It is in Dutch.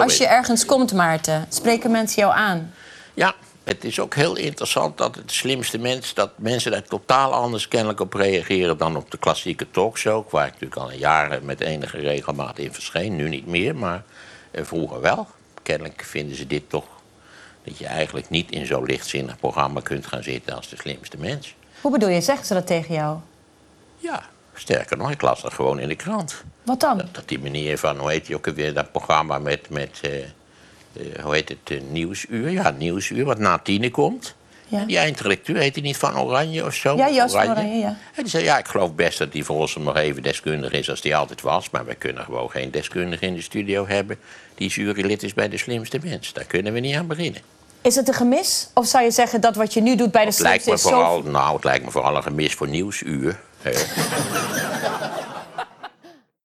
Als je ergens komt, Maarten, spreken mensen jou aan? Ja, het is ook heel interessant dat het slimste mens... dat mensen daar totaal anders kennelijk op reageren... dan op de klassieke talkshow... waar ik natuurlijk al jaren met enige regelmaat in verscheen. Nu niet meer, maar eh, vroeger wel. Kennelijk vinden ze dit toch... dat je eigenlijk niet in zo'n lichtzinnig programma kunt gaan zitten... als de slimste mens. Hoe bedoel je? Zeggen ze dat tegen jou? Ja, sterker nog, ik las dat gewoon in de krant. Wat dan? Dat, dat die meneer van, hoe heet die ook alweer, dat programma met, met eh, eh, hoe heet het, eh, Nieuwsuur? Ja, Nieuwsuur, wat na tienen komt. Ja. En die eindredacteur, heet hij niet van Oranje of zo? Ja, van Oranje, ja. En die zei, ja, ik geloof best dat die volgens hem nog even deskundig is als die altijd was. Maar we kunnen gewoon geen deskundige in de studio hebben... die jurylid is bij de slimste mens. Daar kunnen we niet aan beginnen. Is het een gemis? Of zou je zeggen dat wat je nu doet bij de Het lijkt slimste me is zo... vooral, nou, het lijkt me vooral een gemis voor Nieuwsuur. Hey.